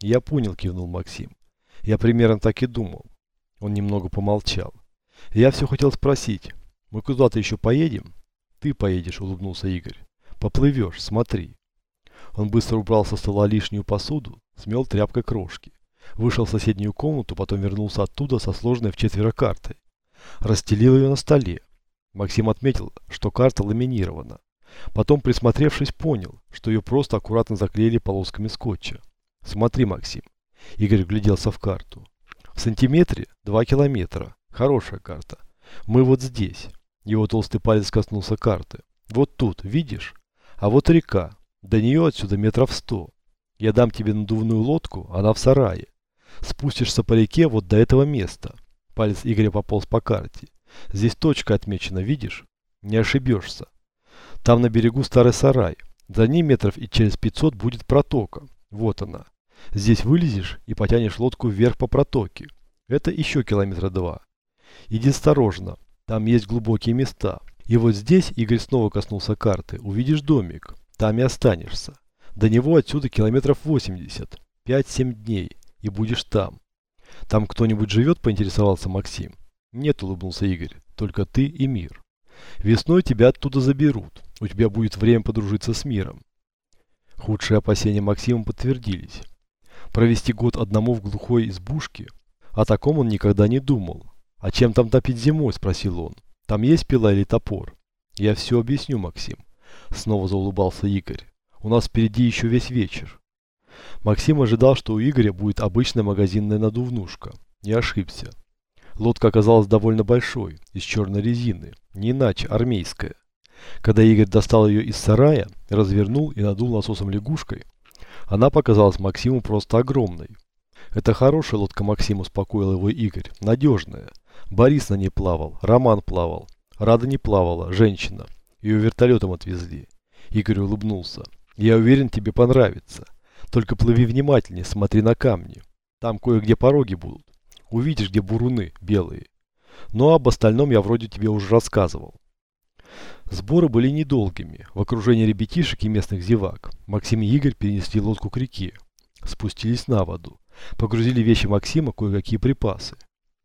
Я понял, кивнул Максим. Я примерно так и думал. Он немного помолчал. Я все хотел спросить. Мы куда-то еще поедем? Ты поедешь, улыбнулся Игорь. Поплывешь, смотри. Он быстро убрал со стола лишнюю посуду, смел тряпкой крошки. Вышел в соседнюю комнату, потом вернулся оттуда со сложенной в четверо картой. Расстелил ее на столе. Максим отметил, что карта ламинирована. Потом, присмотревшись, понял, что ее просто аккуратно заклеили полосками скотча. Смотри, Максим. Игорь гляделся в карту. В сантиметре 2 километра. Хорошая карта. Мы вот здесь. Его толстый палец коснулся карты. Вот тут, видишь? А вот река. До нее отсюда метров сто. Я дам тебе надувную лодку, она в сарае. Спустишься по реке вот до этого места. Палец Игоря пополз по карте. Здесь точка отмечена, видишь? Не ошибешься. Там на берегу старый сарай. За ним метров и через 500 будет протока. Вот она. Здесь вылезешь и потянешь лодку вверх по протоке. Это еще километра два. Иди осторожно. Там есть глубокие места. И вот здесь Игорь снова коснулся карты. Увидишь домик. Там и останешься. До него отсюда километров 80. 5-7 дней. И будешь там. Там кто-нибудь живет, поинтересовался Максим. Нет, улыбнулся Игорь. Только ты и мир. Весной тебя оттуда заберут. У тебя будет время подружиться с миром. Худшие опасения Максима подтвердились. Провести год одному в глухой избушке? О таком он никогда не думал. «А чем там топить зимой?» – спросил он. «Там есть пила или топор?» «Я все объясню, Максим». Снова заулыбался Игорь. «У нас впереди еще весь вечер». Максим ожидал, что у Игоря будет обычная магазинная надувнушка. Не ошибся. Лодка оказалась довольно большой, из черной резины, не иначе армейская. Когда Игорь достал ее из сарая, развернул и надул насосом лягушкой, она показалась Максиму просто огромной. Это хорошая лодка Максим, успокоил его Игорь, надежная. Борис на ней плавал, Роман плавал, Рада не плавала, женщина. Ее вертолетом отвезли. Игорь улыбнулся. Я уверен, тебе понравится. Только плыви внимательнее, смотри на камни. Там кое-где пороги будут. Увидишь, где буруны белые. Но об остальном я вроде тебе уже рассказывал. Сборы были недолгими. В окружении ребятишек и местных зевак Максим и Игорь перенесли лодку к реке. Спустились на воду. Погрузили вещи Максима, кое-какие припасы.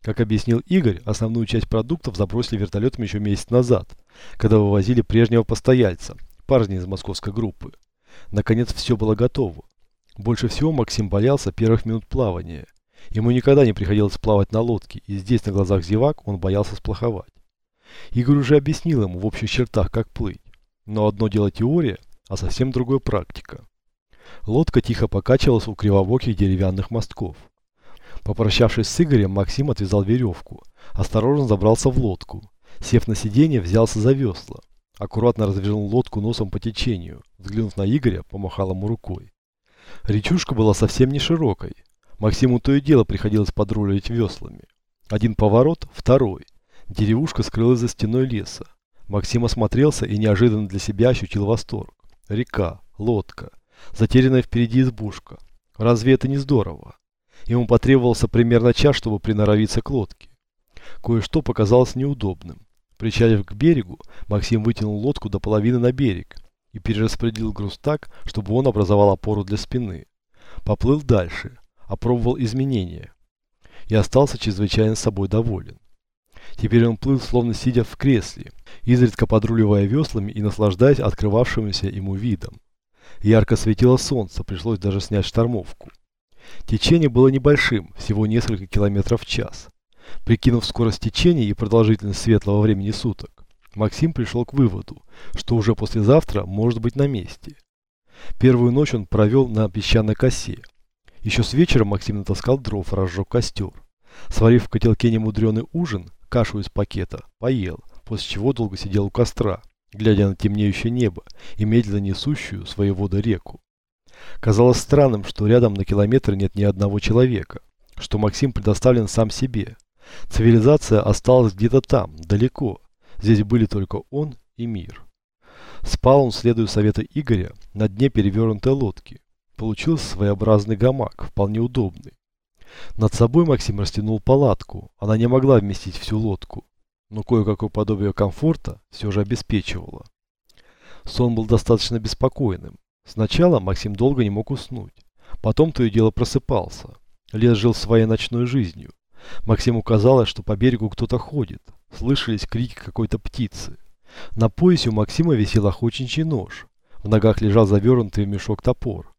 Как объяснил Игорь, основную часть продуктов забросили вертолетом еще месяц назад, когда вывозили прежнего постояльца, парня из московской группы. Наконец все было готово. Больше всего Максим боялся первых минут плавания. Ему никогда не приходилось плавать на лодке, и здесь на глазах зевак он боялся сплоховать. Игорь уже объяснил ему в общих чертах, как плыть. Но одно дело теория, а совсем другое практика. Лодка тихо покачивалась у кривобоких деревянных мостков. Попрощавшись с Игорем, Максим отвязал веревку, осторожно забрался в лодку. Сев на сиденье, взялся за весла. Аккуратно развернул лодку носом по течению. Взглянув на Игоря, помахал ему рукой. Речушка была совсем не широкой. Максиму то и дело приходилось подруливать веслами. Один поворот, второй. Деревушка скрылась за стеной леса. Максим осмотрелся и неожиданно для себя ощутил восторг. Река, лодка, затерянная впереди избушка. Разве это не здорово? Ему потребовался примерно час, чтобы приноровиться к лодке. Кое-что показалось неудобным. Причалив к берегу, Максим вытянул лодку до половины на берег и перераспределил груз так, чтобы он образовал опору для спины. Поплыл дальше, опробовал изменения и остался чрезвычайно собой доволен. Теперь он плыл, словно сидя в кресле, изредка подруливая веслами и наслаждаясь открывавшимся ему видом. Ярко светило солнце, пришлось даже снять штормовку. Течение было небольшим, всего несколько километров в час. Прикинув скорость течения и продолжительность светлого времени суток, Максим пришел к выводу, что уже послезавтра может быть на месте. Первую ночь он провел на песчаной косе. Еще с вечера Максим натаскал дров, разжег костер. Сварив в котелке немудреный ужин, кашу из пакета, поел, после чего долго сидел у костра, глядя на темнеющее небо и медленно несущую свои воды реку. Казалось странным, что рядом на километр нет ни одного человека, что Максим предоставлен сам себе. Цивилизация осталась где-то там, далеко. Здесь были только он и мир. Спал он, следуя совету Игоря, на дне перевернутой лодки. Получился своеобразный гамак, вполне удобный. Над собой Максим растянул палатку. Она не могла вместить всю лодку, но кое-какое подобие комфорта все же обеспечивала. Сон был достаточно беспокойным. Сначала Максим долго не мог уснуть. Потом то и дело просыпался. Лес жил своей ночной жизнью. Максиму казалось, что по берегу кто-то ходит. Слышались крики какой-то птицы. На поясе у Максима висел охотничий нож. В ногах лежал завернутый в мешок топор.